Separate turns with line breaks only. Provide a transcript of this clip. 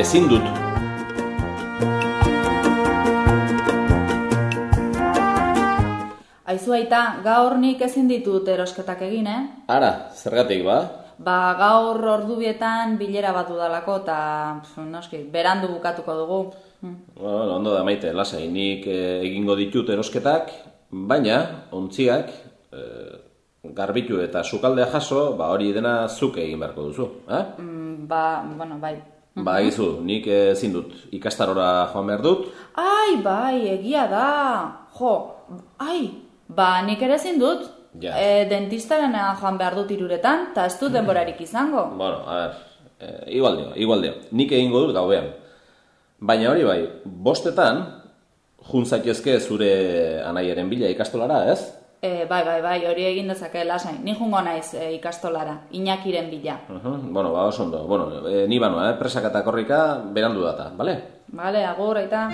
ezin dut.
Aizu aita, gaur nik ezin ditut erosketak egin, eh?
Ara, zergatik ba?
Ba, gaur ordubietan bilera bat dudalako eta, noski, berandu bukatuko dugu. Hm.
Bueno, ondo da maite, lasai, nik eh, egingo ditut erosketak, baina, ontziak, eh, garbitu eta sukaldea jaso, ba hori dena zuk egin beharko duzu, eh?
Mm, Ba, bueno, bai.
Ba, egizu, nik ezin dut ikastarora joan behar dut,
Ai, bai, egia da. Jo, ai, ba, nik ere ezin dut.
Ja.
E, dentistarena joan behar dut iruretan, eta ez dut denborarik izango.
Bueno, a ver, eh, igual dio, igual dio. Nik egingo dut gauean. Baina hori bai, bostetan, jun zaitezke zure anaiaren bila ikastolara, ez?
E, bai, bai, bai, hori egin dezake lasain. Ni jungo naiz e, ikastolara, Inakiren bila.
Uh -huh. Bueno, ba, oso ondo. Bueno, e, ni banoa, eh? presak eta korrika berandu data, bale?
Bale, agur, aita.